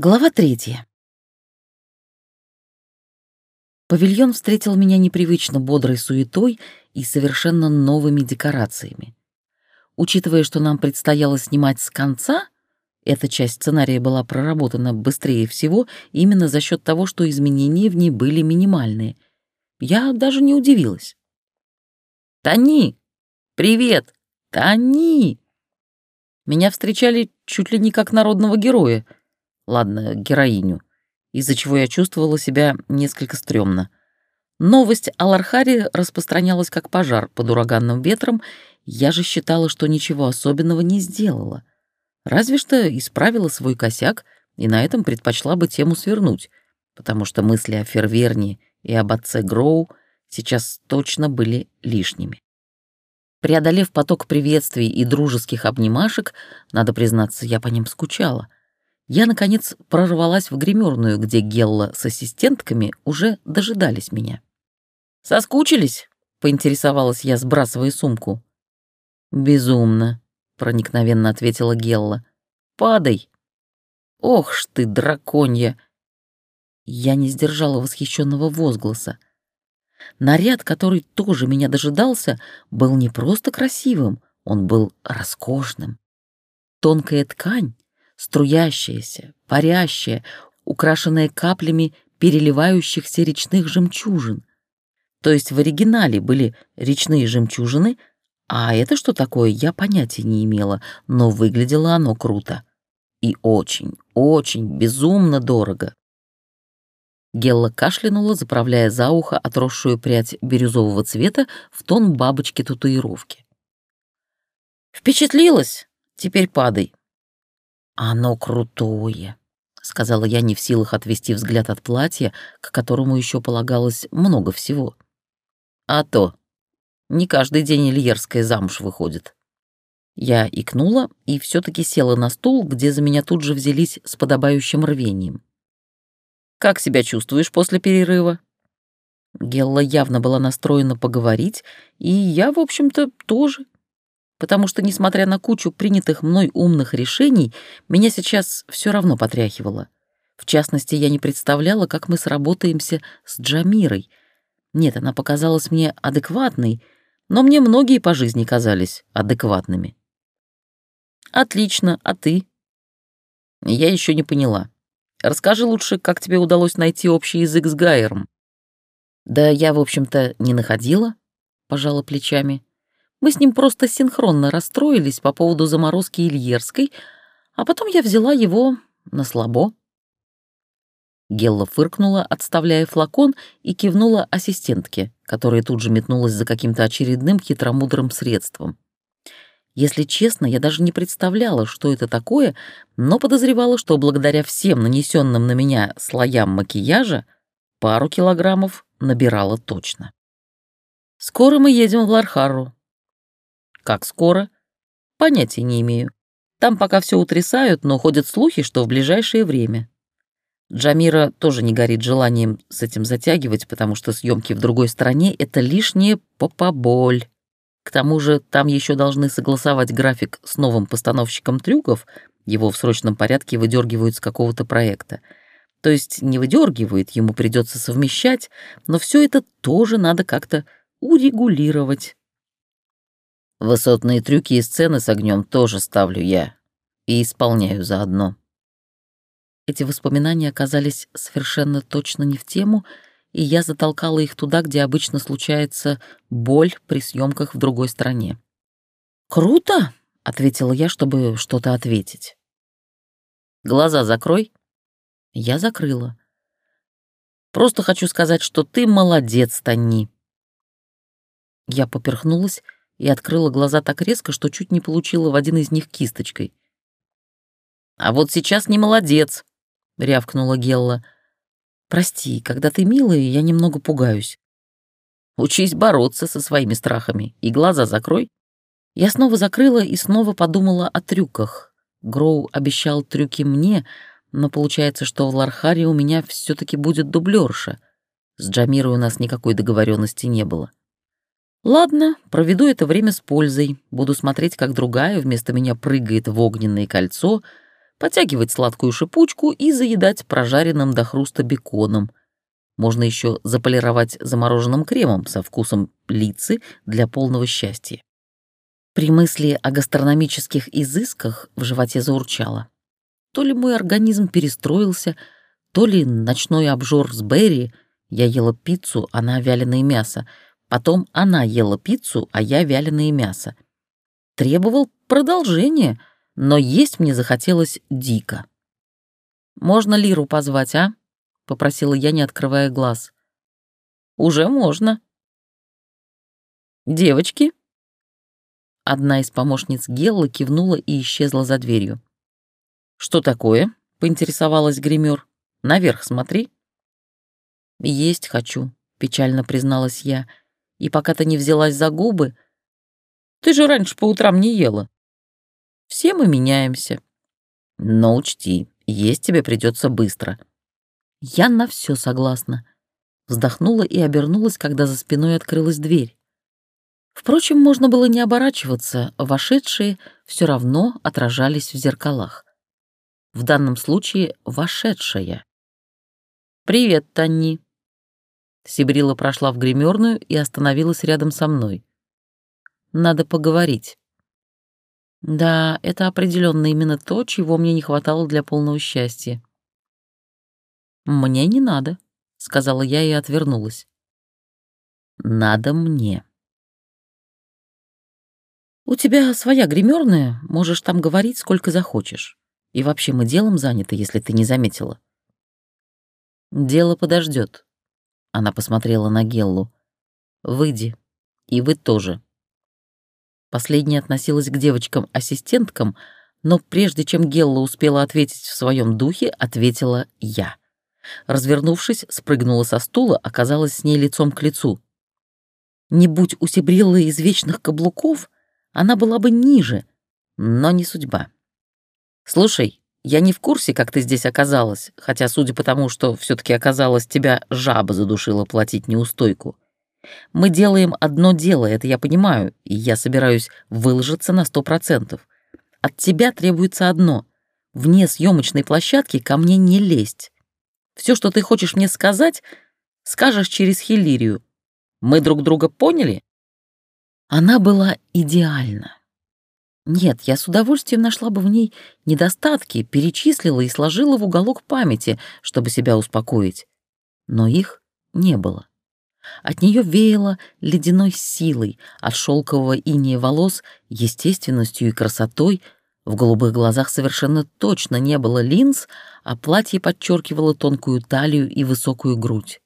Глава третья. Павильон встретил меня непривычно бодрой суетой и совершенно новыми декорациями. Учитывая, что нам предстояло снимать с конца, эта часть сценария была проработана быстрее всего именно за счет того, что изменения в ней были минимальные. Я даже не удивилась. «Тони! Привет! Тони!» Меня встречали чуть ли не как народного героя — ладно, героиню, из-за чего я чувствовала себя несколько стрёмно. Новость о Лархаре распространялась как пожар под ураганным ветром, я же считала, что ничего особенного не сделала. Разве что исправила свой косяк и на этом предпочла бы тему свернуть, потому что мысли о Ферверне и об отце Гроу сейчас точно были лишними. Преодолев поток приветствий и дружеских обнимашек, надо признаться, я по ним скучала — я, наконец, прорвалась в гримерную, где Гелла с ассистентками уже дожидались меня. «Соскучились?» — поинтересовалась я, сбрасывая сумку. «Безумно», — проникновенно ответила Гелла. «Падай!» «Ох ж ты, драконья!» Я не сдержала восхищенного возгласа. Наряд, который тоже меня дожидался, был не просто красивым, он был роскошным. Тонкая ткань, струящаяся, парящая, украшенная каплями переливающихся речных жемчужин. То есть в оригинале были речные жемчужины, а это что такое, я понятия не имела, но выглядело оно круто. И очень, очень, безумно дорого. Гелла кашлянула, заправляя за ухо отросшую прядь бирюзового цвета в тон бабочки татуировки. «Впечатлилась? Теперь падай. «Оно крутое», — сказала я, не в силах отвести взгляд от платья, к которому еще полагалось много всего. «А то. Не каждый день Ильерская замуж выходит». Я икнула и все таки села на стул, где за меня тут же взялись с подобающим рвением. «Как себя чувствуешь после перерыва?» Гелла явно была настроена поговорить, и я, в общем-то, тоже потому что, несмотря на кучу принятых мной умных решений, меня сейчас все равно потряхивало. В частности, я не представляла, как мы сработаемся с Джамирой. Нет, она показалась мне адекватной, но мне многие по жизни казались адекватными. «Отлично, а ты?» Я еще не поняла. Расскажи лучше, как тебе удалось найти общий язык с Гайером. Да я, в общем-то, не находила, пожала плечами. Мы с ним просто синхронно расстроились по поводу заморозки Ильерской, а потом я взяла его на слабо. Гелла фыркнула, отставляя флакон, и кивнула ассистентке, которая тут же метнулась за каким-то очередным хитромудрым средством. Если честно, я даже не представляла, что это такое, но подозревала, что благодаря всем нанесенным на меня слоям макияжа пару килограммов набирала точно. «Скоро мы едем в Лархару», как скоро? Понятия не имею. Там пока все утрясают, но ходят слухи, что в ближайшее время. Джамира тоже не горит желанием с этим затягивать, потому что съемки в другой стране — это лишнее попоболь. К тому же там еще должны согласовать график с новым постановщиком трюков, его в срочном порядке выдергивают с какого-то проекта. То есть не выдергивают, ему придется совмещать, но все это тоже надо как-то урегулировать. Высотные трюки и сцены с огнем тоже ставлю я и исполняю заодно. Эти воспоминания оказались совершенно точно не в тему, и я затолкала их туда, где обычно случается боль при съемках в другой стране. «Круто!» — ответила я, чтобы что-то ответить. «Глаза закрой». Я закрыла. «Просто хочу сказать, что ты молодец, Танни». Я поперхнулась и открыла глаза так резко, что чуть не получила в один из них кисточкой. «А вот сейчас не молодец», — рявкнула Гелла. «Прости, когда ты милая, я немного пугаюсь. Учись бороться со своими страхами и глаза закрой». Я снова закрыла и снова подумала о трюках. Гроу обещал трюки мне, но получается, что в Лархаре у меня все таки будет дублерша. С Джамирой у нас никакой договоренности не было. Ладно, проведу это время с пользой. Буду смотреть, как другая вместо меня прыгает в огненное кольцо, потягивать сладкую шипучку и заедать прожаренным до хруста беконом. Можно еще заполировать замороженным кремом со вкусом лицы для полного счастья. При мысли о гастрономических изысках в животе заурчало. То ли мой организм перестроился, то ли ночной обжор с Берри, я ела пиццу, она вяленое мясо, потом она ела пиццу, а я вяленое мясо. Требовал продолжения, но есть мне захотелось дико. «Можно Лиру позвать, а?» — попросила я, не открывая глаз. «Уже можно». «Девочки?» Одна из помощниц Гелла кивнула и исчезла за дверью. «Что такое?» — поинтересовалась гример. «Наверх смотри». «Есть хочу», — печально призналась я. «И пока ты не взялась за губы...» «Ты же раньше по утрам не ела». «Все мы меняемся». «Но учти, есть тебе придется быстро». «Я на все согласна». Вздохнула и обернулась, когда за спиной открылась дверь. Впрочем, можно было не оборачиваться, вошедшие все равно отражались в зеркалах. В данном случае вошедшая. «Привет, Танни!» Сибрила прошла в гримерную и остановилась рядом со мной. «Надо поговорить». Да, это определенно именно то, чего мне не хватало для полного счастья. «Мне не надо», — сказала я и отвернулась. «Надо мне». «У тебя своя гримерная, можешь там говорить сколько захочешь. И вообще мы делом заняты, если ты не заметила». «Дело подождет. Она посмотрела на Геллу. «Выйди. И вы тоже». Последняя относилась к девочкам-ассистенткам, но прежде чем Гелла успела ответить в своем духе, ответила «я». Развернувшись, спрыгнула со стула, оказалась с ней лицом к лицу. Не будь у Сибриллы из вечных каблуков, она была бы ниже, но не судьба. «Слушай, я не в курсе, как ты здесь оказалась, хотя, судя по тому, что все таки оказалось, тебя жаба задушила платить неустойку. Мы делаем одно дело, это я понимаю, и я собираюсь выложиться на сто процентов. От тебя требуется одно — вне съемочной площадки ко мне не лезть. Все, что ты хочешь мне сказать, скажешь через Хиллирию. Мы друг друга поняли?» Она была идеальна. Нет, я с удовольствием нашла бы в ней недостатки, перечислила и сложила в уголок памяти, чтобы себя успокоить. Но их не было. От нее веяло ледяной силой, от шелкового иния волос, естественностью и красотой. В голубых глазах совершенно точно не было линз, а платье подчеркивало тонкую талию и высокую грудь.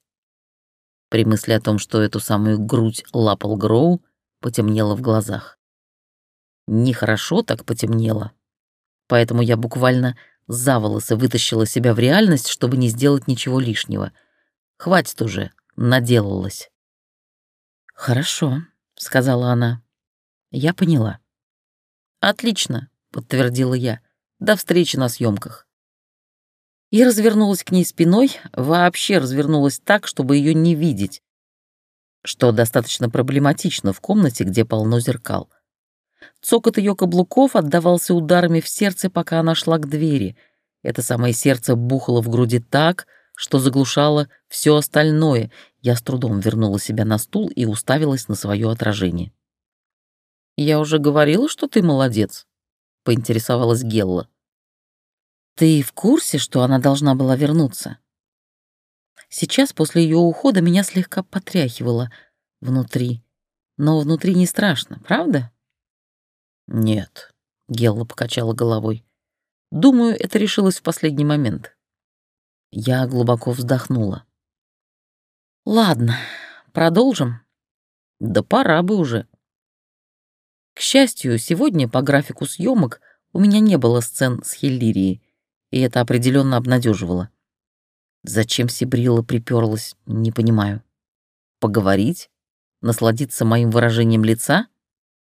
При мысли о том, что эту самую грудь лапал Гроу, потемнело в глазах. Нехорошо так потемнело. Поэтому я буквально за волосы вытащила себя в реальность, чтобы не сделать ничего лишнего. Хватит уже, наделалась. «Хорошо», — сказала она. Я поняла. «Отлично», — подтвердила я. «До встречи на съемках. И развернулась к ней спиной, вообще развернулась так, чтобы ее не видеть, что достаточно проблематично в комнате, где полно зеркал. Цокот ее каблуков отдавался ударами в сердце, пока она шла к двери. Это самое сердце бухало в груди так, что заглушало все остальное. Я с трудом вернула себя на стул и уставилась на свое отражение. «Я уже говорила, что ты молодец», — поинтересовалась Гелла. «Ты в курсе, что она должна была вернуться?» Сейчас, после ее ухода, меня слегка потряхивало внутри. Но внутри не страшно, правда? Нет, Гелла покачала головой. Думаю, это решилось в последний момент. Я глубоко вздохнула. Ладно, продолжим. Да пора бы уже. К счастью, сегодня по графику съемок у меня не было сцен с Хиллирией, и это определенно обнадеживало. Зачем Сибрила приперлась, не понимаю. Поговорить? Насладиться моим выражением лица?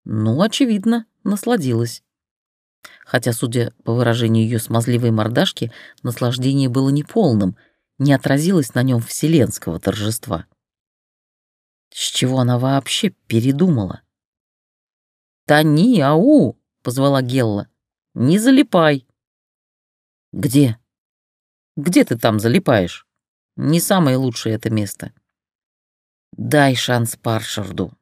Ну, очевидно, насладилась. Хотя, судя по выражению ее смазливой мордашки, наслаждение было неполным, не отразилось на нем вселенского торжества. С чего она вообще передумала? «Тони, ау!» — позвала Гелла. «Не залипай!» «Где?» «Где ты там залипаешь? Не самое лучшее это место». «Дай шанс Паршарду».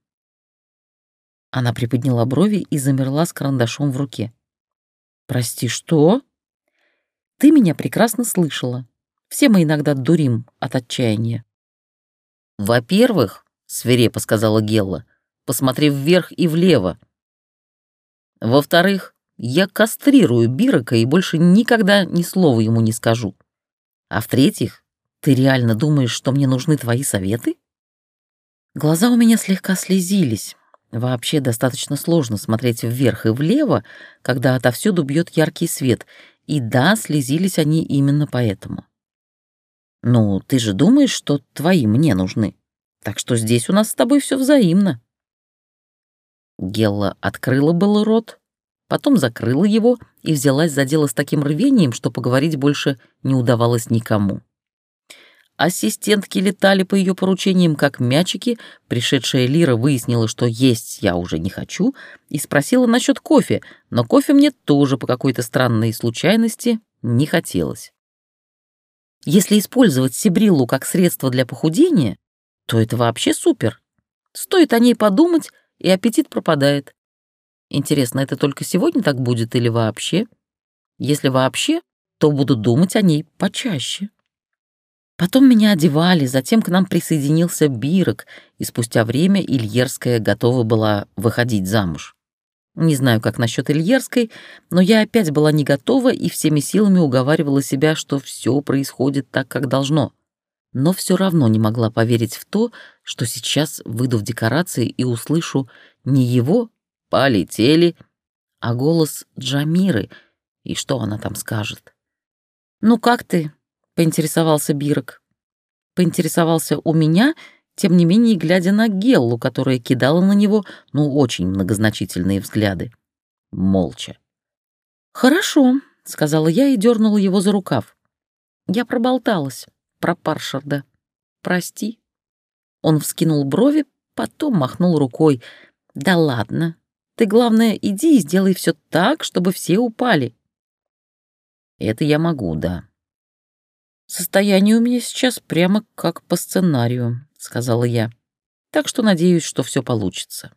Она приподняла брови и замерла с карандашом в руке. «Прости, что?» «Ты меня прекрасно слышала. Все мы иногда дурим от отчаяния». «Во-первых, — свирепо сказала Гелла, посмотрев вверх и влево. «Во-вторых, я кастрирую Бирака и больше никогда ни слова ему не скажу. А в-третьих, ты реально думаешь, что мне нужны твои советы?» Глаза у меня слегка слезились. Вообще достаточно сложно смотреть вверх и влево, когда отовсюду бьет яркий свет, и да, слезились они именно поэтому. «Ну, ты же думаешь, что твои мне нужны, так что здесь у нас с тобой все взаимно». Гелла открыла было рот, потом закрыла его и взялась за дело с таким рвением, что поговорить больше не удавалось никому. Ассистентки летали по ее поручениям как мячики, пришедшая Лира выяснила, что есть я уже не хочу, и спросила насчет кофе, но кофе мне тоже по какой-то странной случайности не хотелось. Если использовать сибриллу как средство для похудения, то это вообще супер. Стоит о ней подумать, и аппетит пропадает. Интересно, это только сегодня так будет или вообще? Если вообще, то буду думать о ней почаще. Потом меня одевали, затем к нам присоединился Бирок, и спустя время Ильерская готова была выходить замуж. Не знаю, как насчет Ильерской, но я опять была не готова и всеми силами уговаривала себя, что все происходит так, как должно. Но все равно не могла поверить в то, что сейчас выйду в декорации и услышу не его «полетели», а голос Джамиры, и что она там скажет. «Ну как ты?» Поинтересовался Бирок. Поинтересовался у меня, тем не менее, глядя на Геллу, которая кидала на него, ну, очень многозначительные взгляды. Молча. «Хорошо», — сказала я и дернула его за рукав. Я проболталась про Паршарда. «Прости». Он вскинул брови, потом махнул рукой. «Да ладно. Ты, главное, иди и сделай все так, чтобы все упали». «Это я могу, да», «Состояние у меня сейчас прямо как по сценарию», — сказала я. «Так что надеюсь, что все получится».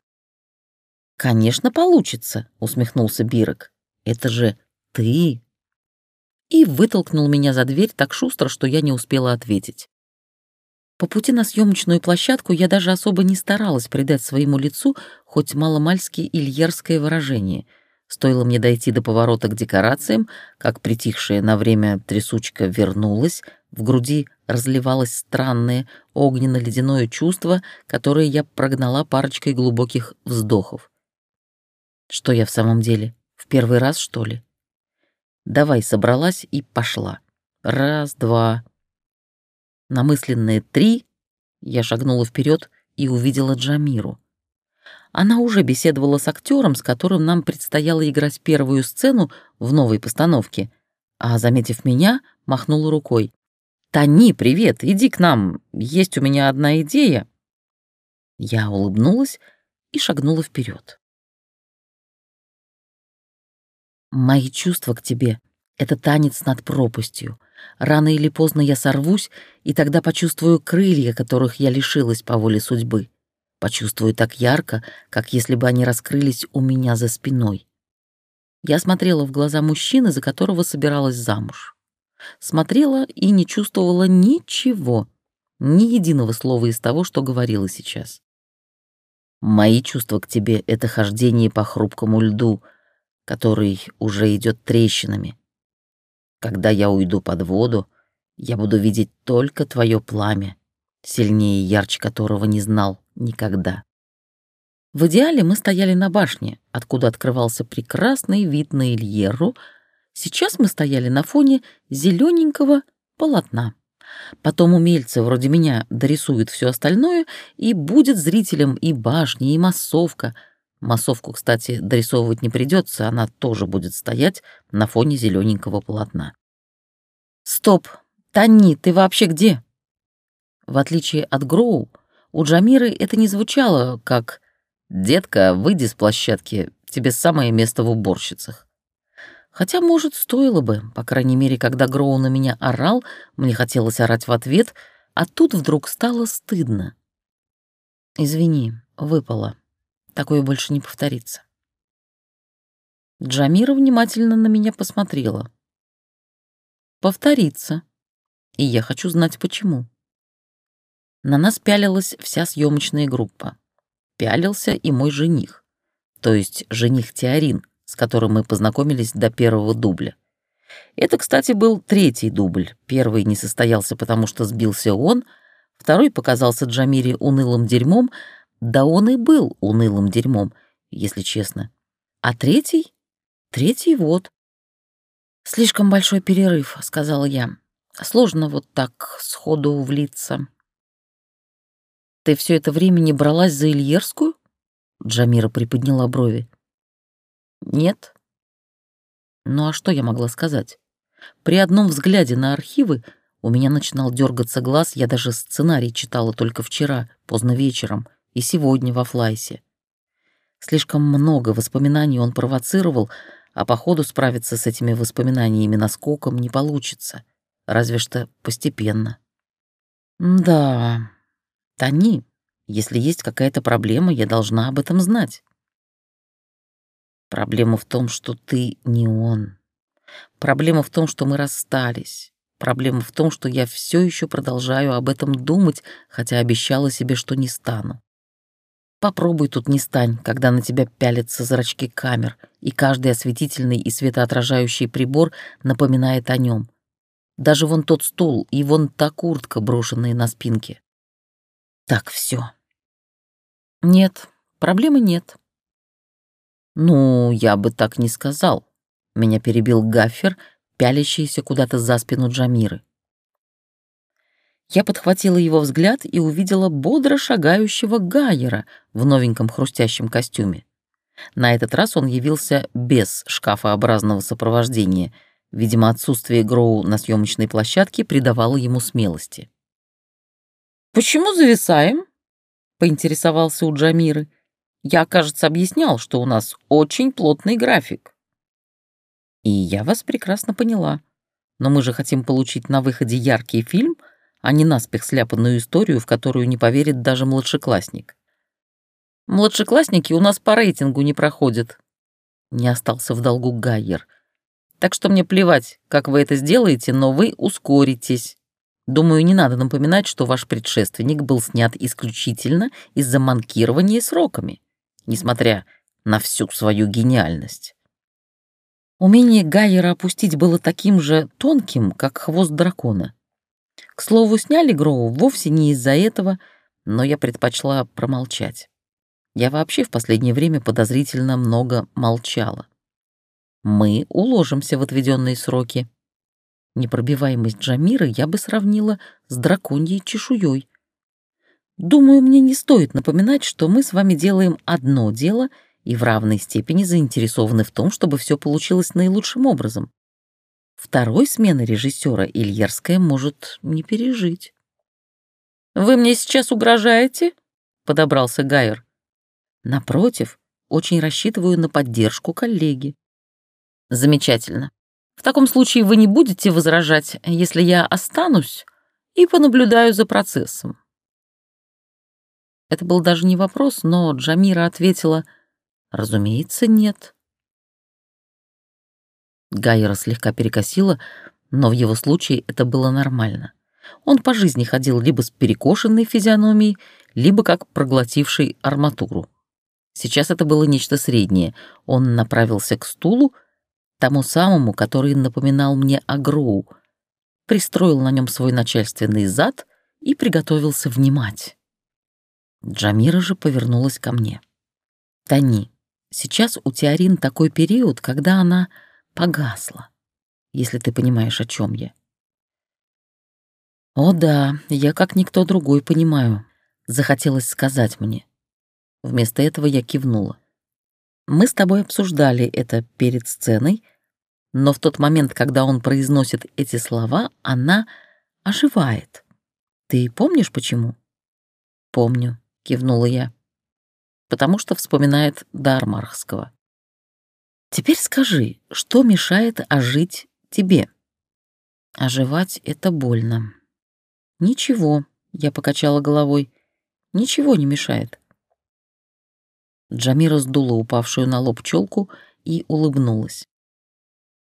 «Конечно, получится», — усмехнулся Бирок. «Это же ты!» И вытолкнул меня за дверь так шустро, что я не успела ответить. По пути на съемочную площадку я даже особо не старалась придать своему лицу хоть маломальски ильерское выражение — Стоило мне дойти до поворота к декорациям, как притихшая на время трясучка вернулась, в груди разливалось странное огненно-ледяное чувство, которое я прогнала парочкой глубоких вздохов. Что я в самом деле? В первый раз, что ли? Давай собралась и пошла. Раз, два. На мысленные три я шагнула вперед и увидела Джамиру. Она уже беседовала с актером, с которым нам предстояло играть первую сцену в новой постановке, а, заметив меня, махнула рукой. «Тани, привет, иди к нам, есть у меня одна идея». Я улыбнулась и шагнула вперед. «Мои чувства к тебе — это танец над пропастью. Рано или поздно я сорвусь, и тогда почувствую крылья, которых я лишилась по воле судьбы. Почувствую так ярко, как если бы они раскрылись у меня за спиной. Я смотрела в глаза мужчины, за которого собиралась замуж. Смотрела и не чувствовала ничего, ни единого слова из того, что говорила сейчас. Мои чувства к тебе — это хождение по хрупкому льду, который уже идет трещинами. Когда я уйду под воду, я буду видеть только твое пламя, сильнее и ярче которого не знал никогда. В идеале мы стояли на башне, откуда открывался прекрасный вид на Ильеру. Сейчас мы стояли на фоне зелененького полотна. Потом умельцы вроде меня дорисуют все остальное, и будет зрителям и башня, и массовка. Массовку, кстати, дорисовывать не придется, она тоже будет стоять на фоне зелененького полотна. «Стоп! Тани, ты вообще где?» В отличие от Гроу, у Джамиры это не звучало как «Детка, выйди с площадки, тебе самое место в уборщицах». Хотя, может, стоило бы. По крайней мере, когда Гроу на меня орал, мне хотелось орать в ответ, а тут вдруг стало стыдно. «Извини, выпало. Такое больше не повторится». Джамира внимательно на меня посмотрела. «Повторится. И я хочу знать, почему». На нас пялилась вся съемочная группа. Пялился и мой жених, то есть жених Теорин, с которым мы познакомились до первого дубля. Это, кстати, был третий дубль. Первый не состоялся, потому что сбился он, второй показался Джамире унылым дерьмом, да он и был унылым дерьмом, если честно. А третий? Третий вот. «Слишком большой перерыв», — сказала я. «Сложно вот так сходу влиться». «Ты все это время не бралась за Ильерскую?» Джамира приподняла брови. «Нет». Ну а что я могла сказать? При одном взгляде на архивы у меня начинал дергаться глаз, я даже сценарий читала только вчера, поздно вечером, и сегодня во Флайсе. Слишком много воспоминаний он провоцировал, а по ходу справиться с этими воспоминаниями наскоком не получится, разве что постепенно. Да, Тони, если есть какая-то проблема, я должна об этом знать. Проблема в том, что ты не он. Проблема в том, что мы расстались. Проблема в том, что я все еще продолжаю об этом думать, хотя обещала себе, что не стану. Попробуй тут не стань, когда на тебя пялятся зрачки камер, и каждый осветительный и светоотражающий прибор напоминает о нем. Даже вон тот стул и вон та куртка, брошенные на спинке. Так, все. Нет, проблемы нет. Ну, я бы так не сказал. Меня перебил Гаффер, пялящийся куда-то за спину Джамиры. Я подхватила его взгляд и увидела бодро шагающего Гайера в новеньком хрустящем костюме. На этот раз он явился без шкафообразного сопровождения. Видимо, отсутствие Гроу на съемочной площадке придавало ему смелости. «Почему зависаем?» — поинтересовался у Джамиры. «Я, кажется, объяснял, что у нас очень плотный график». «И я вас прекрасно поняла. Но мы же хотим получить на выходе яркий фильм, а не наспех сляпанную историю, в которую не поверит даже младшеклассник». «Младшеклассники у нас по рейтингу не проходят», — не остался в долгу Гайер. «Так что мне плевать, как вы это сделаете, но вы ускоритесь». Думаю, не надо напоминать, что ваш предшественник был снят исключительно из-за манкирования сроками, несмотря на всю свою гениальность. Умение Гайера опустить было таким же тонким, как хвост дракона. К слову, сняли Гроу вовсе не из-за этого, но я предпочла промолчать. Я вообще в последнее время подозрительно много молчала. Мы уложимся в отведенные сроки. Непробиваемость Джамира я бы сравнила с драконьей чешуей. Думаю, мне не стоит напоминать, что мы с вами делаем одно дело и в равной степени заинтересованы в том, чтобы все получилось наилучшим образом. Второй смены режиссера Ильерская может не пережить. «Вы мне сейчас угрожаете?» — подобрался Гайер. «Напротив, очень рассчитываю на поддержку коллеги». «Замечательно. В таком случае вы не будете возражать, если я останусь и понаблюдаю за процессом. Это был даже не вопрос, но Джамира ответила, разумеется, нет. Гайера слегка перекосила, но в его случае это было нормально. Он по жизни ходил либо с перекошенной физиономией, либо как проглотивший арматуру. Сейчас это было нечто среднее. Он направился к стулу, тому самому, который напоминал мне о Гроу, пристроил на нем свой начальственный зад и приготовился внимать. Джамира же повернулась ко мне. «Тони, сейчас у Теорин такой период, когда она погасла, если ты понимаешь, о чем я». «О да, я как никто другой понимаю», — захотелось сказать мне. Вместо этого я кивнула. Мы с тобой обсуждали это перед сценой, но в тот момент, когда он произносит эти слова, она оживает. Ты помнишь, почему? Помню, кивнула я. Потому что вспоминает Дармархского. Теперь скажи, что мешает ожить тебе? Оживать — это больно. Ничего, я покачала головой. Ничего не мешает. Джамира сдула упавшую на лоб челку и улыбнулась.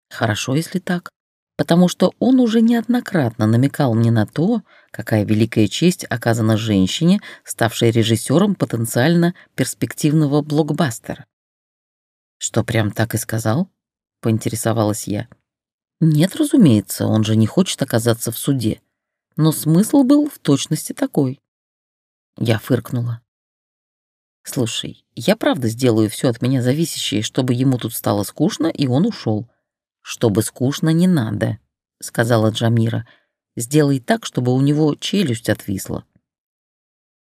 Хорошо, если так, потому что он уже неоднократно намекал мне на то, какая великая честь оказана женщине, ставшей режиссером потенциально перспективного блокбастера. Что, прям так и сказал? поинтересовалась я. Нет, разумеется, он же не хочет оказаться в суде. Но смысл был в точности такой. Я фыркнула. Слушай, я правда сделаю все от меня зависящее, чтобы ему тут стало скучно, и он ушел. Чтобы скучно не надо, сказала Джамира. Сделай так, чтобы у него челюсть отвисла.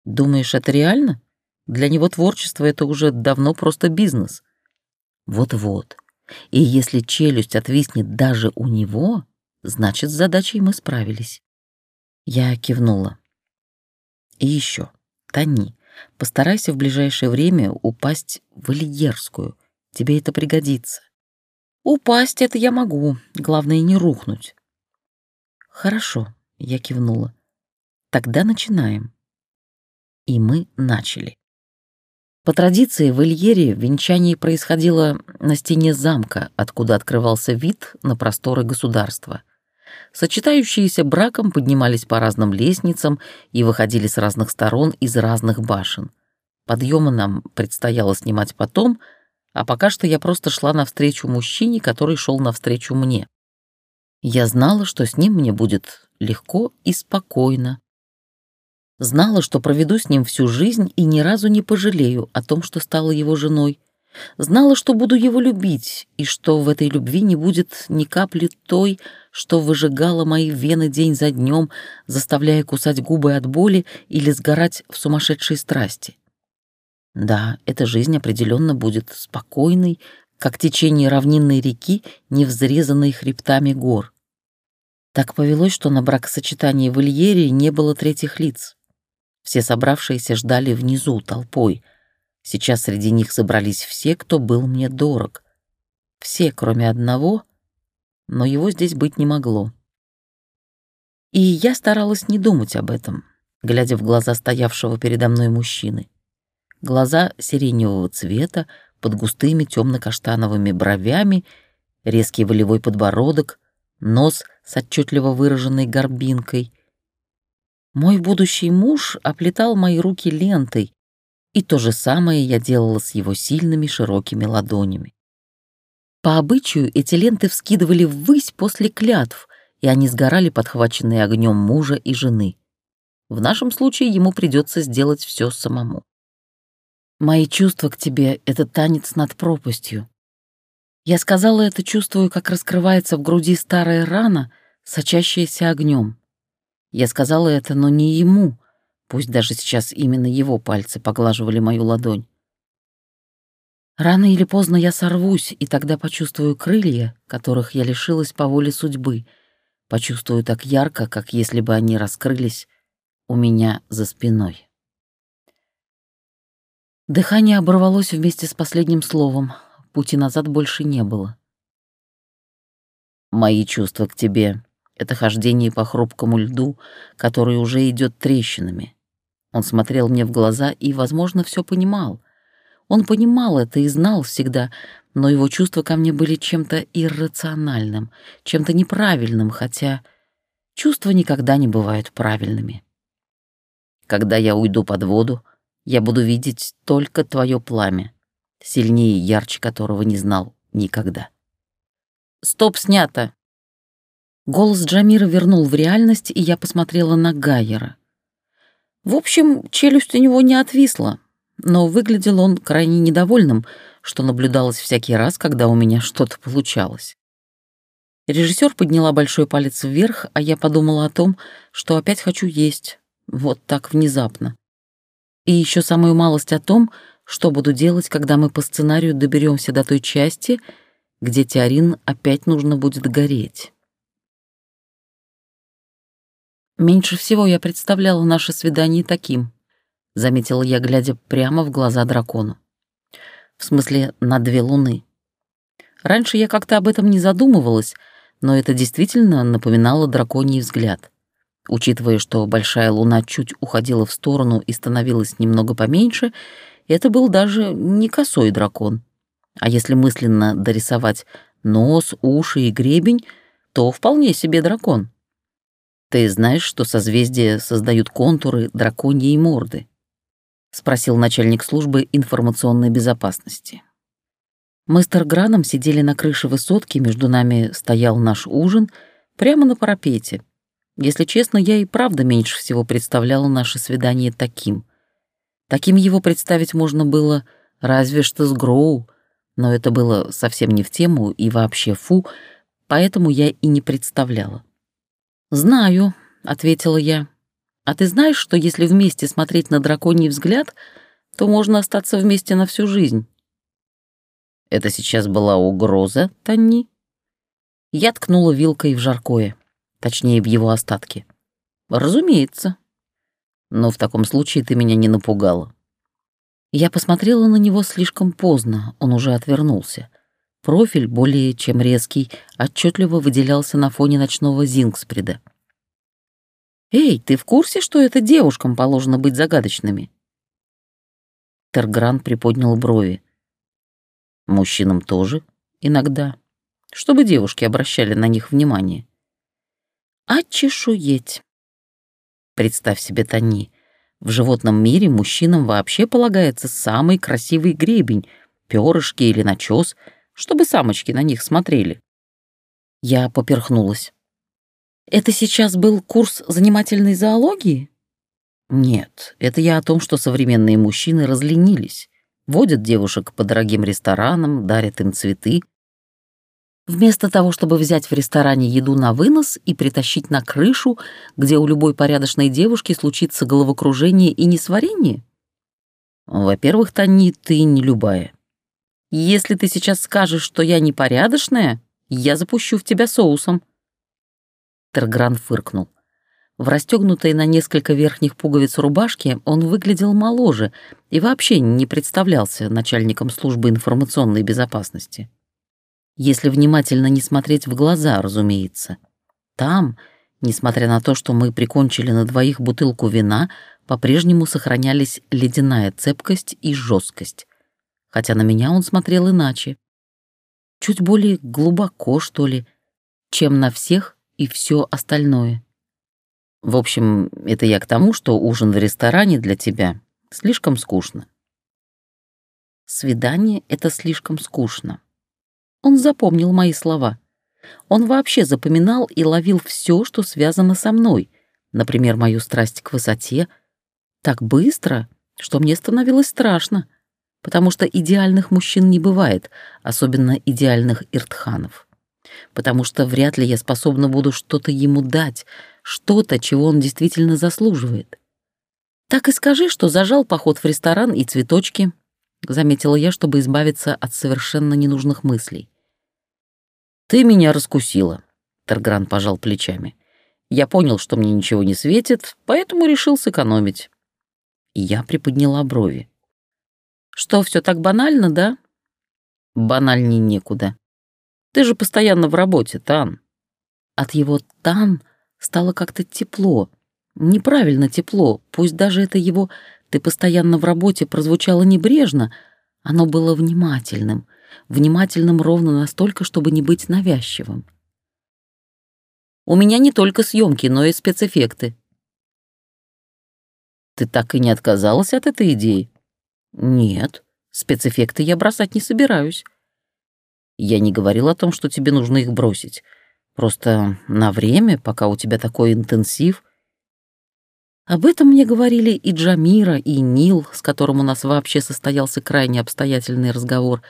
Думаешь, это реально? Для него творчество — это уже давно просто бизнес. Вот-вот. И если челюсть отвиснет даже у него, значит, с задачей мы справились. Я кивнула. И еще, Тони, постарайся в ближайшее время упасть в Ильерскую. Тебе это пригодится. Упасть это я могу, главное не рухнуть. Хорошо, я кивнула. Тогда начинаем. И мы начали. По традиции в Ильере венчание происходило на стене замка, откуда открывался вид на просторы государства. Сочетающиеся браком поднимались по разным лестницам и выходили с разных сторон из разных башен. Подъемы нам предстояло снимать потом, а пока что я просто шла навстречу мужчине, который шел навстречу мне. Я знала, что с ним мне будет легко и спокойно, Знала, что проведу с ним всю жизнь и ни разу не пожалею о том, что стала его женой. Знала, что буду его любить, и что в этой любви не будет ни капли той, что выжигала мои вены день за днем, заставляя кусать губы от боли или сгорать в сумасшедшей страсти. Да, эта жизнь определенно будет спокойной, как течение равнинной реки, не взрезанной хребтами гор. Так повелось, что на бракосочетании в Ильере не было третьих лиц. Все собравшиеся ждали внизу толпой. Сейчас среди них собрались все, кто был мне дорог. Все, кроме одного, но его здесь быть не могло. И я старалась не думать об этом, глядя в глаза стоявшего передо мной мужчины. Глаза сиреневого цвета, под густыми темно-каштановыми бровями, резкий волевой подбородок, нос с отчетливо выраженной горбинкой, мой будущий муж оплетал мои руки лентой, и то же самое я делала с его сильными широкими ладонями. По обычаю эти ленты вскидывали ввысь после клятв, и они сгорали, подхваченные огнем мужа и жены. В нашем случае ему придется сделать все самому. Мои чувства к тебе — это танец над пропастью. Я сказала это, чувствую, как раскрывается в груди старая рана, сочащаяся огнем. Я сказала это, но не ему, пусть даже сейчас именно его пальцы поглаживали мою ладонь. Рано или поздно я сорвусь, и тогда почувствую крылья, которых я лишилась по воле судьбы, почувствую так ярко, как если бы они раскрылись у меня за спиной. Дыхание оборвалось вместе с последним словом, пути назад больше не было. «Мои чувства к тебе это хождение по хрупкому льду, который уже идет трещинами. Он смотрел мне в глаза и, возможно, все понимал. Он понимал это и знал всегда, но его чувства ко мне были чем-то иррациональным, чем-то неправильным, хотя чувства никогда не бывают правильными. Когда я уйду под воду, я буду видеть только твое пламя, сильнее и ярче которого не знал никогда. «Стоп, снято!» Голос Джамира вернул в реальность, и я посмотрела на Гайера. В общем, челюсть у него не отвисла, но выглядел он крайне недовольным, что наблюдалось всякий раз, когда у меня что-то получалось. Режиссер подняла большой палец вверх, а я подумала о том, что опять хочу есть. Вот так внезапно. И еще самую малость о том, что буду делать, когда мы по сценарию доберемся до той части, где Теорин опять нужно будет гореть. Меньше всего я представляла наше свидание таким, заметила я, глядя прямо в глаза дракону. В смысле, на две луны. Раньше я как-то об этом не задумывалась, но это действительно напоминало драконий взгляд. Учитывая, что большая луна чуть уходила в сторону и становилась немного поменьше, это был даже не косой дракон. А если мысленно дорисовать нос, уши и гребень, то вполне себе дракон. Ты знаешь, что созвездия создают контуры драконьей морды? Спросил начальник службы информационной безопасности. Мы с Тарграном сидели на крыше высотки, между нами стоял наш ужин, прямо на парапете. Если честно, я и правда меньше всего представляла наше свидание таким. Таким его представить можно было разве что с Гроу, но это было совсем не в тему и вообще фу, поэтому я и не представляла. «Знаю», — ответила я. «А ты знаешь, что если вместе смотреть на драконий взгляд, то можно остаться вместе на всю жизнь?» Это сейчас была угроза, Танни? Я ткнула вилкой в жаркое, точнее, в его остатки. Разумеется. Но в таком случае ты меня не напугала. Я посмотрела на него слишком поздно, он уже отвернулся. Профиль, более чем резкий, отчетливо выделялся на фоне ночного Зингспреда. «Эй, ты в курсе, что это девушкам положено быть загадочными?» Тергран приподнял брови. Мужчинам тоже иногда, чтобы девушки обращали на них внимание. А чешуеть. Представь себе, Тони, в животном мире мужчинам вообще полагается самый красивый гребень, перышки или начес, чтобы самочки на них смотрели. Я поперхнулась. Это сейчас был курс занимательной зоологии? Нет, это я о том, что современные мужчины разленились водят девушек по дорогим ресторанам, дарят им цветы. Вместо того, чтобы взять в ресторане еду на вынос и притащить на крышу, где у любой порядочной девушки случится головокружение и несварение? Во-первых, Тани, ты не любая. Если ты сейчас скажешь, что я непорядочная, я запущу в тебя соусом. Тергран фыркнул. В расстегнутой на несколько верхних пуговиц рубашке он выглядел моложе и вообще не представлялся начальником службы информационной безопасности. Если внимательно не смотреть в глаза, разумеется. Там, несмотря на то, что мы прикончили на двоих бутылку вина, по-прежнему сохранялись ледяная цепкость и жесткость. Хотя на меня он смотрел иначе. Чуть более глубоко, что ли, чем на всех и все остальное. В общем, это я к тому, что ужин в ресторане для тебя слишком скучно. Свидание — это слишком скучно. Он запомнил мои слова. Он вообще запоминал и ловил все, что связано со мной, например, мою страсть к высоте, так быстро, что мне становилось страшно, потому что идеальных мужчин не бывает, особенно идеальных иртханов. Потому что вряд ли я способна буду что-то ему дать, что-то, чего он действительно заслуживает. Так и скажи, что зажал поход в ресторан и цветочки, заметила я, чтобы избавиться от совершенно ненужных мыслей. Ты меня раскусила, Тергран пожал плечами. Я понял, что мне ничего не светит, поэтому решил сэкономить. Я приподняла брови. Что, все так банально, да? Банальней некуда. Ты же постоянно в работе, Тан. От его «тан» стало как-то тепло. Неправильно тепло, пусть даже это его «ты постоянно в работе» прозвучало небрежно, оно было внимательным, внимательным ровно настолько, чтобы не быть навязчивым. У меня не только съемки, но и спецэффекты. Ты так и не отказалась от этой идеи? Нет, спецэффекты я бросать не собираюсь. Я не говорил о том, что тебе нужно их бросить. Просто на время, пока у тебя такой интенсив. Об этом мне говорили и Джамира, и Нил, с которым у нас вообще состоялся крайне обстоятельный разговор,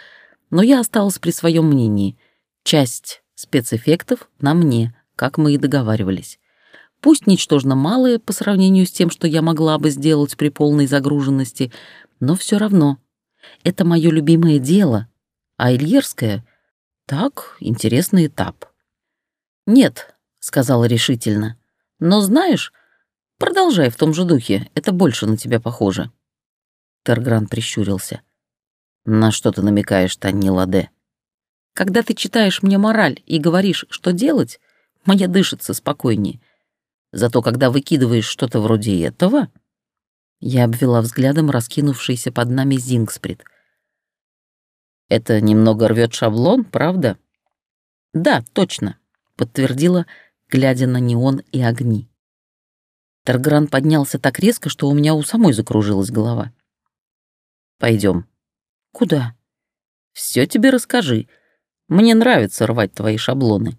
но я осталась при своем мнении. Часть спецэффектов на мне, как мы и договаривались. Пусть ничтожно малые по сравнению с тем, что я могла бы сделать при полной загруженности, но все равно. Это мое любимое дело, а Ильерское — так, интересный этап. «Нет», — сказала решительно. «Но знаешь, продолжай в том же духе, это больше на тебя похоже». Тергран прищурился. «На что ты намекаешь, Танни Ладе?» Когда ты читаешь мне мораль и говоришь, что делать, мне дышится спокойнее. Зато когда выкидываешь что-то вроде этого...» Я обвела взглядом раскинувшийся под нами Зингсприт. «Это немного рвет шаблон, правда?» «Да, точно», — подтвердила, глядя на неон и огни. Тергран поднялся так резко, что у меня у самой закружилась голова. Пойдем. «Куда?» «Все тебе расскажи. Мне нравится рвать твои шаблоны».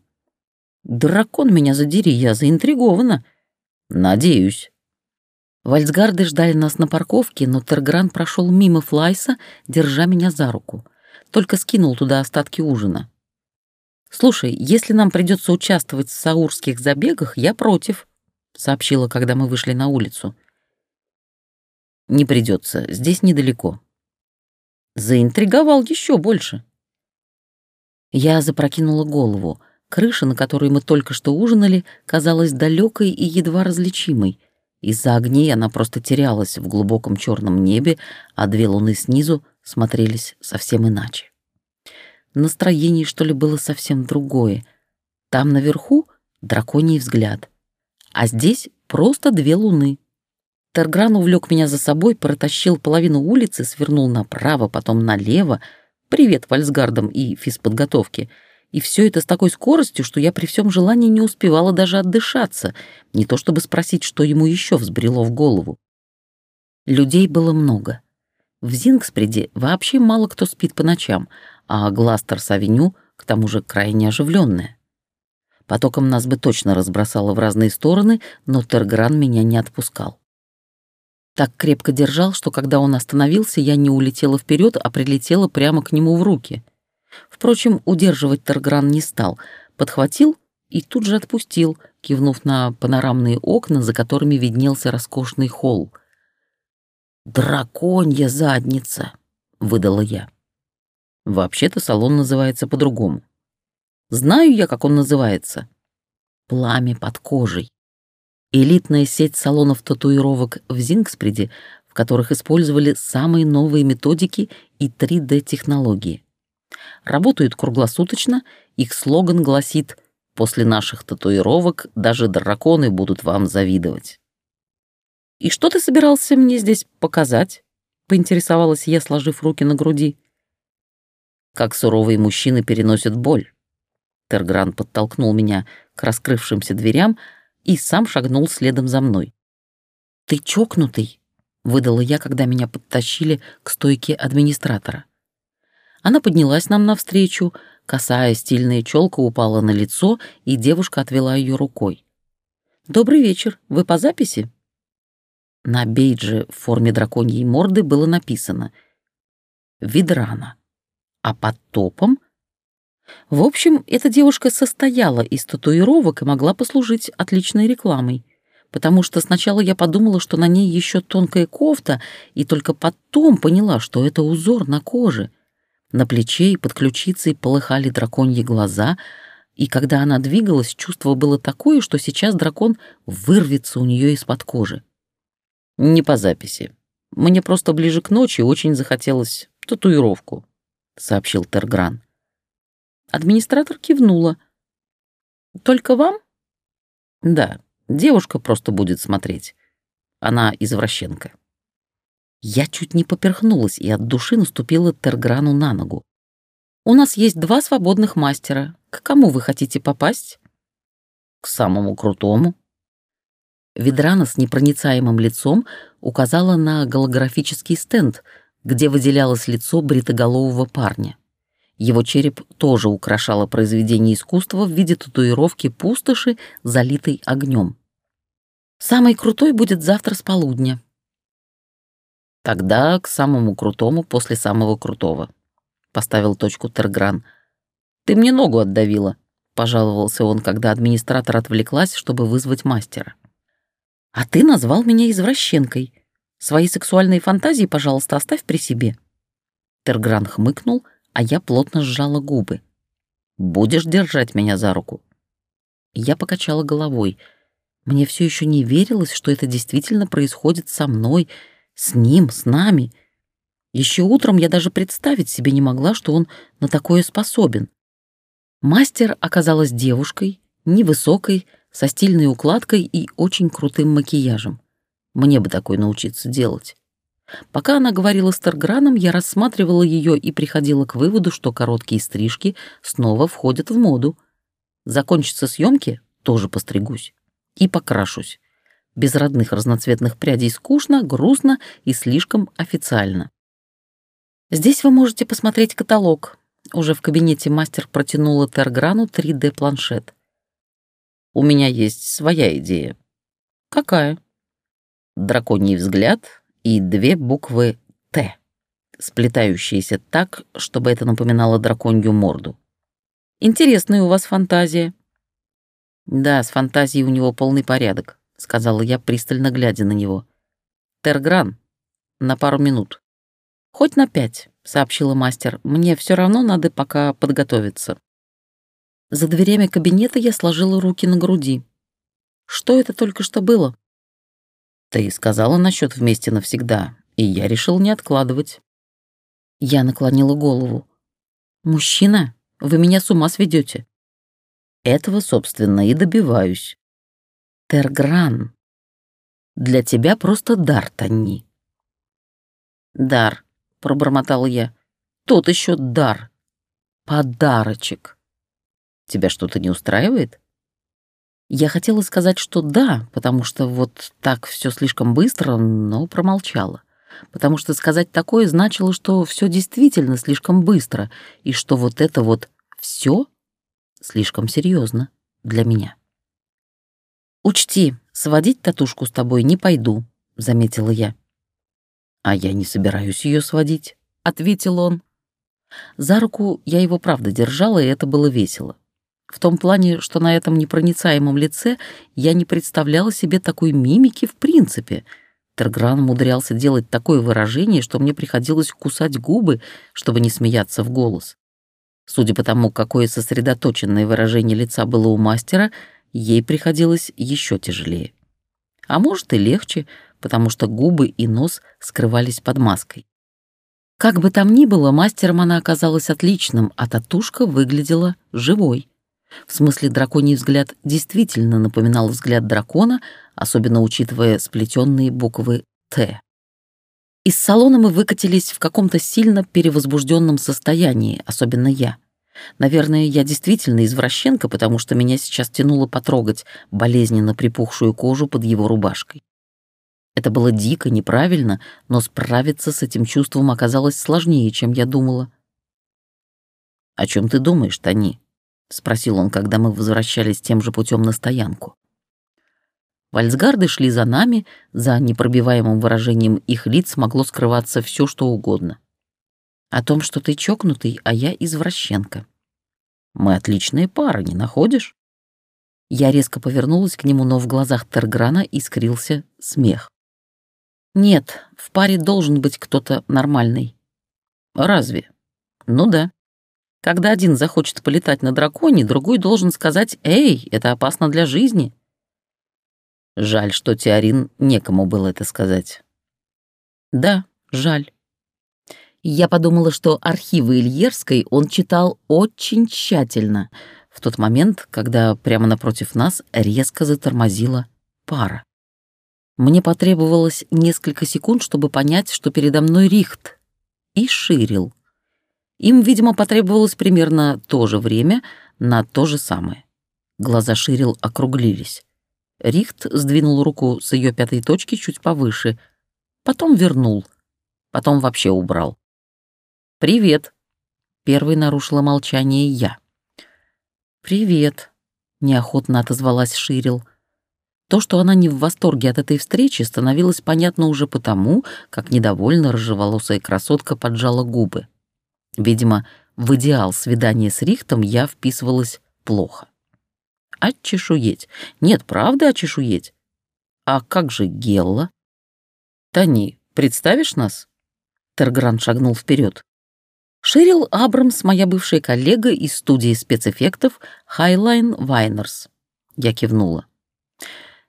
«Дракон меня задери, я заинтригована». «Надеюсь». Вальцгарды ждали нас на парковке, но Тергран прошел мимо Флайса, держа меня за руку. Только скинул туда остатки ужина. «Слушай, если нам придется участвовать в саурских забегах, я против», — сообщила, когда мы вышли на улицу. «Не придется, здесь недалеко». Заинтриговал еще больше. Я запрокинула голову. Крыша, на которой мы только что ужинали, казалась далекой и едва различимой. Из-за огней она просто терялась в глубоком черном небе, а две луны снизу смотрелись совсем иначе. Настроение, что ли, было совсем другое. Там наверху драконий взгляд, а здесь просто две луны. Тергран увлек меня за собой, протащил половину улицы, свернул направо, потом налево. Привет вальсгардам и физподготовке — и все это с такой скоростью, что я при всем желании не успевала даже отдышаться, не то чтобы спросить, что ему еще взбрело в голову. Людей было много. В Зингспреде вообще мало кто спит по ночам, а Гластерс-авеню, к тому же, крайне оживленная. Потоком нас бы точно разбросало в разные стороны, но Тергран меня не отпускал. Так крепко держал, что когда он остановился, я не улетела вперед, а прилетела прямо к нему в руки — Впрочем, удерживать Таргран не стал, подхватил и тут же отпустил, кивнув на панорамные окна, за которыми виднелся роскошный холл. «Драконья задница!» — выдала я. Вообще-то салон называется по-другому. Знаю я, как он называется. Пламя под кожей. Элитная сеть салонов татуировок в Зингспреде, в которых использовали самые новые методики и 3D-технологии работают круглосуточно, их слоган гласит «После наших татуировок даже драконы будут вам завидовать». «И что ты собирался мне здесь показать?» — поинтересовалась я, сложив руки на груди. «Как суровые мужчины переносят боль». Тергран подтолкнул меня к раскрывшимся дверям и сам шагнул следом за мной. «Ты чокнутый», — выдала я, когда меня подтащили к стойке администратора. Она поднялась нам навстречу, косая стильная челка упала на лицо, и девушка отвела ее рукой. «Добрый вечер. Вы по записи?» На бейдже в форме драконьей морды было написано «Видрана», а под топом в общем, эта девушка состояла из татуировок и могла послужить отличной рекламой, потому что сначала я подумала, что на ней еще тонкая кофта, и только потом поняла, что это узор на коже. На плече и под ключицей полыхали драконьи глаза, и когда она двигалась, чувство было такое, что сейчас дракон вырвется у нее из-под кожи. «Не по записи. Мне просто ближе к ночи очень захотелось татуировку», — сообщил Тергран. Администратор кивнула. «Только вам?» «Да, девушка просто будет смотреть. Она извращенка». Я чуть не поперхнулась и от души наступила Терграну на ногу. «У нас есть два свободных мастера. К кому вы хотите попасть?» «К самому крутому». Ведрана с непроницаемым лицом указала на голографический стенд, где выделялось лицо бритоголового парня. Его череп тоже украшало произведение искусства в виде татуировки пустоши, залитой огнем. «Самый крутой будет завтра с полудня», Тогда к самому крутому после самого крутого. Поставил точку Тергран. Ты мне ногу отдавила, пожаловался он, когда администратор отвлеклась, чтобы вызвать мастера. А ты назвал меня извращенкой. Свои сексуальные фантазии, пожалуйста, оставь при себе. Тергран хмыкнул, а я плотно сжала губы. Будешь держать меня за руку? Я покачала головой. Мне все еще не верилось, что это действительно происходит со мной — с ним, с нами. Еще утром я даже представить себе не могла, что он на такое способен. Мастер оказалась девушкой, невысокой, со стильной укладкой и очень крутым макияжем. Мне бы такой научиться делать. Пока она говорила с Терграном, я рассматривала ее и приходила к выводу, что короткие стрижки снова входят в моду. Закончатся съемки, тоже постригусь. И покрашусь. Без родных разноцветных прядей скучно, грустно и слишком официально. Здесь вы можете посмотреть каталог. Уже в кабинете мастер протянула Терграну 3D-планшет. У меня есть своя идея. Какая? Драконий взгляд и две буквы «Т», сплетающиеся так, чтобы это напоминало драконью морду. Интересная у вас фантазия. Да, с фантазией у него полный порядок, сказала я, пристально глядя на него. Тергран, на пару минут. Хоть на пять, сообщила мастер. Мне все равно надо пока подготовиться. За дверями кабинета я сложила руки на груди. Что это только что было? Ты сказала насчет вместе навсегда, и я решил не откладывать. Я наклонила голову. Мужчина, вы меня с ума сведете. Этого, собственно, и добиваюсь. Тергран. Для тебя просто дар, Танни. Дар, пробормотал я. Тот еще дар. Подарочек. Тебя что-то не устраивает? Я хотела сказать, что да, потому что вот так все слишком быстро, но промолчала. Потому что сказать такое значило, что все действительно слишком быстро, и что вот это вот все слишком серьезно для меня. «Учти, сводить татушку с тобой не пойду», — заметила я. «А я не собираюсь ее сводить», — ответил он. За руку я его правда держала, и это было весело. В том плане, что на этом непроницаемом лице я не представляла себе такой мимики в принципе. Тергран умудрялся делать такое выражение, что мне приходилось кусать губы, чтобы не смеяться в голос. Судя по тому, какое сосредоточенное выражение лица было у мастера, ей приходилось еще тяжелее. А может и легче, потому что губы и нос скрывались под маской. Как бы там ни было, мастером она оказалась отличным, а татушка выглядела живой. В смысле, драконий взгляд действительно напоминал взгляд дракона, особенно учитывая сплетенные буквы «Т». Из салона мы выкатились в каком-то сильно перевозбужденном состоянии, особенно я. Наверное, я действительно извращенка, потому что меня сейчас тянуло потрогать болезненно припухшую кожу под его рубашкой. Это было дико, неправильно, но справиться с этим чувством оказалось сложнее, чем я думала. «О чем ты думаешь, Тони?» — спросил он, когда мы возвращались тем же путем на стоянку. Вальсгарды шли за нами, за непробиваемым выражением их лиц могло скрываться все, что угодно. О том, что ты чокнутый, а я извращенка. Мы отличная пара, не находишь? Я резко повернулась к нему, но в глазах Терграна искрился смех. Нет, в паре должен быть кто-то нормальный. Разве? Ну да. Когда один захочет полетать на драконе, другой должен сказать «Эй, это опасно для жизни». Жаль, что Теорин некому было это сказать. Да, жаль. Я подумала, что архивы Ильерской он читал очень тщательно в тот момент, когда прямо напротив нас резко затормозила пара. Мне потребовалось несколько секунд, чтобы понять, что передо мной Рихт и Ширил. Им, видимо, потребовалось примерно то же время на то же самое. Глаза Ширил округлились. Рихт сдвинул руку с ее пятой точки чуть повыше, потом вернул, потом вообще убрал. «Привет!» — первой нарушила молчание я. «Привет!» — неохотно отозвалась Ширил. То, что она не в восторге от этой встречи, становилось понятно уже потому, как недовольно рыжеволосая красотка поджала губы. Видимо, в идеал свидания с Рихтом я вписывалась плохо. Отчешуеть. Нет, правда отчешуеть. А как же Гелла? Тони, представишь нас? Тергран шагнул вперед. Шерил Абрамс, моя бывшая коллега из студии спецэффектов Highline Вайнерс. Я кивнула.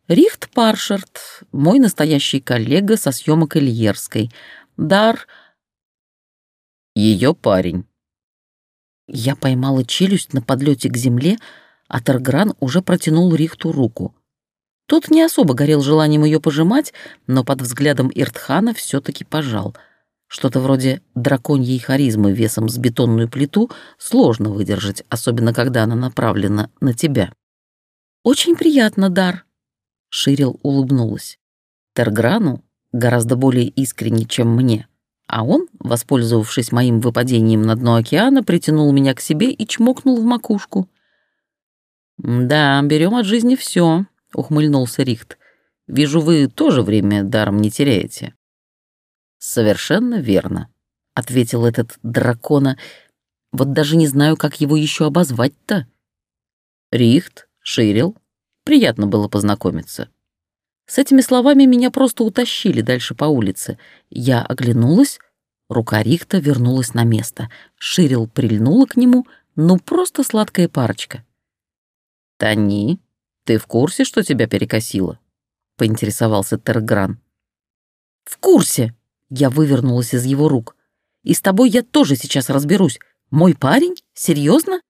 Рихт Паршерт, мой настоящий коллега со съемок Ильерской. Дар ее парень. Я поймала челюсть на подлете к земле, а Таргран уже протянул Рихту руку. Тот не особо горел желанием ее пожимать, но под взглядом Иртхана все-таки пожал. Что-то вроде драконьей харизмы весом с бетонную плиту сложно выдержать, особенно когда она направлена на тебя. «Очень приятно, Дар», — Ширил улыбнулась. Терграну гораздо более искренне, чем мне, а он, воспользовавшись моим выпадением на дно океана, притянул меня к себе и чмокнул в макушку. «Да, берем от жизни все, ухмыльнулся Рихт. «Вижу, вы тоже время даром не теряете». «Совершенно верно», — ответил этот дракона. «Вот даже не знаю, как его еще обозвать-то». «Рихт, Ширил, приятно было познакомиться». С этими словами меня просто утащили дальше по улице. Я оглянулась, рука Рихта вернулась на место. Ширил прильнула к нему, ну просто сладкая парочка. «Тони, ты в курсе, что тебя перекосило?» — поинтересовался Тергран. «В курсе!» — я вывернулась из его рук. «И с тобой я тоже сейчас разберусь. Мой парень? Серьезно?»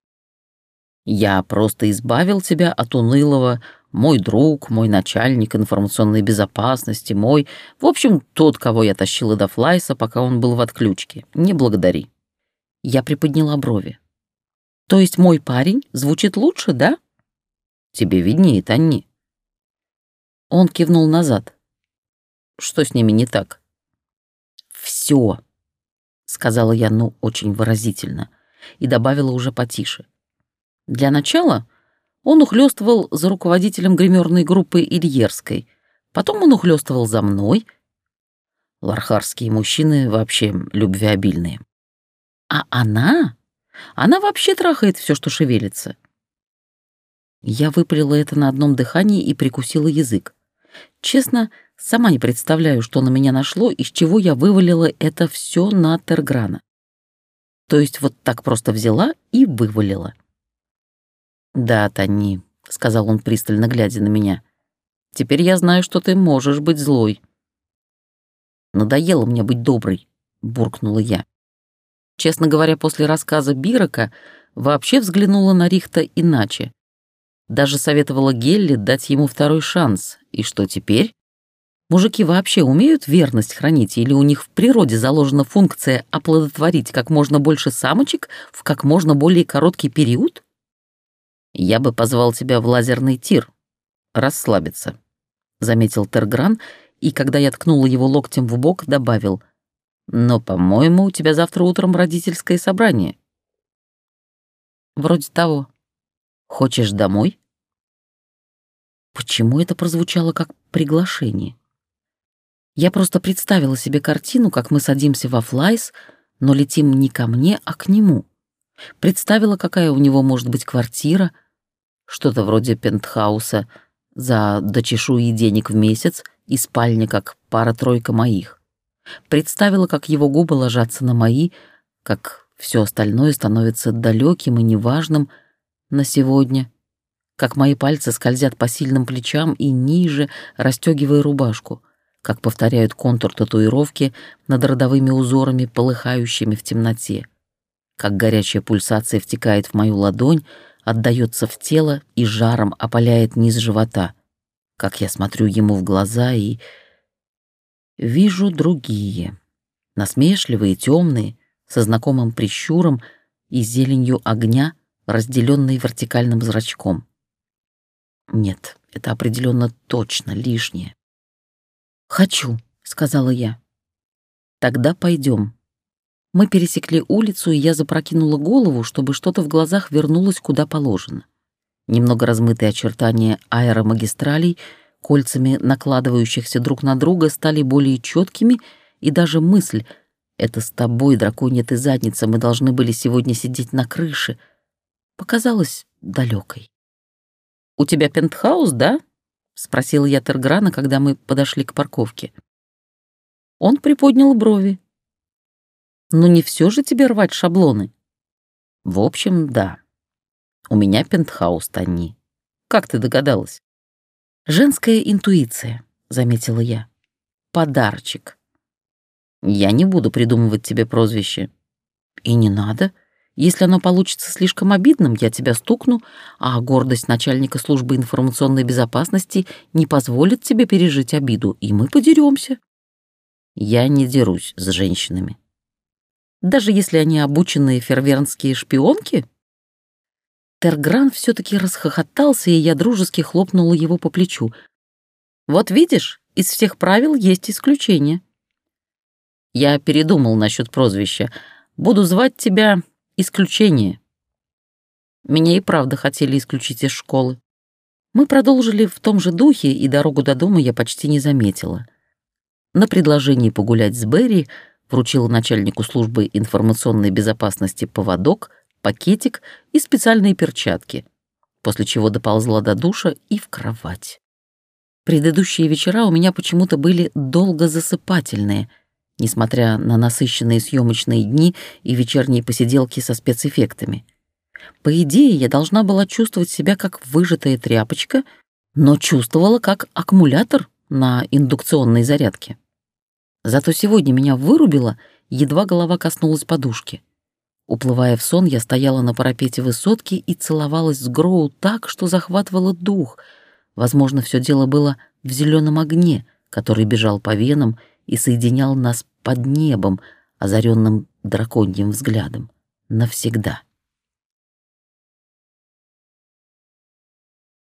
«Я просто избавил тебя от унылого мой друг, мой начальник информационной безопасности, мой... В общем, тот, кого я тащила до Флайса, пока он был в отключке. Не благодари». Я приподняла брови. «То есть мой парень звучит лучше, да?» «Тебе виднеет, Анни». Он кивнул назад. «Что с ними не так?» «Всё», — сказала я, ну, очень выразительно, и добавила уже потише. «Для начала он ухлёстывал за руководителем гримерной группы Ильерской. Потом он ухлёстывал за мной. Лархарские мужчины вообще любвеобильные. А она? Она вообще трахает все, что шевелится. Я выпалила это на одном дыхании и прикусила язык. Честно, сама не представляю, что на меня нашло, из чего я вывалила это все на Терграна. То есть вот так просто взяла и вывалила. «Да, Тони», — сказал он, пристально глядя на меня. «Теперь я знаю, что ты можешь быть злой». «Надоело мне быть доброй», — буркнула я. Честно говоря, после рассказа Бирака вообще взглянула на Рихта иначе. Даже советовала Гелли дать ему второй шанс. И что теперь? Мужики вообще умеют верность хранить, или у них в природе заложена функция оплодотворить как можно больше самочек в как можно более короткий период? «Я бы позвал тебя в лазерный тир. Расслабиться», — заметил Тергран, и когда я ткнула его локтем в бок, добавил, «Но, по-моему, у тебя завтра утром родительское собрание». «Вроде того. Хочешь домой?» Почему это прозвучало как приглашение? Я просто представила себе картину, как мы садимся во флайс, но летим не ко мне, а к нему. Представила, какая у него может быть квартира, что-то вроде пентхауса за дочешу денег в месяц и спальня как пара-тройка моих. Представила, как его губы ложатся на мои, как все остальное становится далеким и неважным на сегодня, как мои пальцы скользят по сильным плечам и ниже, расстегивая рубашку, как повторяют контур татуировки над родовыми узорами, полыхающими в темноте. Как горячая пульсация втекает в мою ладонь, отдаётся в тело и жаром опаляет низ живота, как я смотрю ему в глаза и... Вижу другие, насмешливые, темные, со знакомым прищуром и зеленью огня, разделенной вертикальным зрачком. Нет, это определенно точно лишнее. «Хочу», — сказала я. «Тогда пойдем. Мы пересекли улицу, и я запрокинула голову, чтобы что-то в глазах вернулось куда положено. Немного размытые очертания аэромагистралей, кольцами накладывающихся друг на друга, стали более четкими, и даже мысль «это с тобой, драконья ты задница, мы должны были сегодня сидеть на крыше», показалась далекой. «У тебя пентхаус, да?» — спросил я Терграна, когда мы подошли к парковке. Он приподнял брови. Но не все же тебе рвать шаблоны. В общем, да. У меня пентхаус, Тони. Как ты догадалась? Женская интуиция, заметила я. Подарочек. Я не буду придумывать тебе прозвище. И не надо. Если оно получится слишком обидным, я тебя стукну, а гордость начальника службы информационной безопасности не позволит тебе пережить обиду, и мы подеремся. Я не дерусь с женщинами. Даже если они обученные фервернские шпионки? Тергран все-таки расхохотался, и я дружески хлопнула его по плечу. Вот видишь, из всех правил есть исключение. Я передумал насчет прозвища. Буду звать тебя исключение. Меня и правда хотели исключить из школы. Мы продолжили в том же духе, и дорогу до дома я почти не заметила. На предложение погулять с Берри вручила начальнику службы информационной безопасности поводок, пакетик и специальные перчатки, после чего доползла до душа и в кровать. Предыдущие вечера у меня почему-то были долго засыпательные, несмотря на насыщенные съемочные дни и вечерние посиделки со спецэффектами. По идее, я должна была чувствовать себя как выжатая тряпочка, но чувствовала как аккумулятор на индукционной зарядке. Зато сегодня меня вырубило, едва голова коснулась подушки. Уплывая в сон, я стояла на парапете высотки и целовалась с Гроу так, что захватывала дух. Возможно, все дело было в зеленом огне, который бежал по венам и соединял нас под небом, озаренным драконьим взглядом. Навсегда.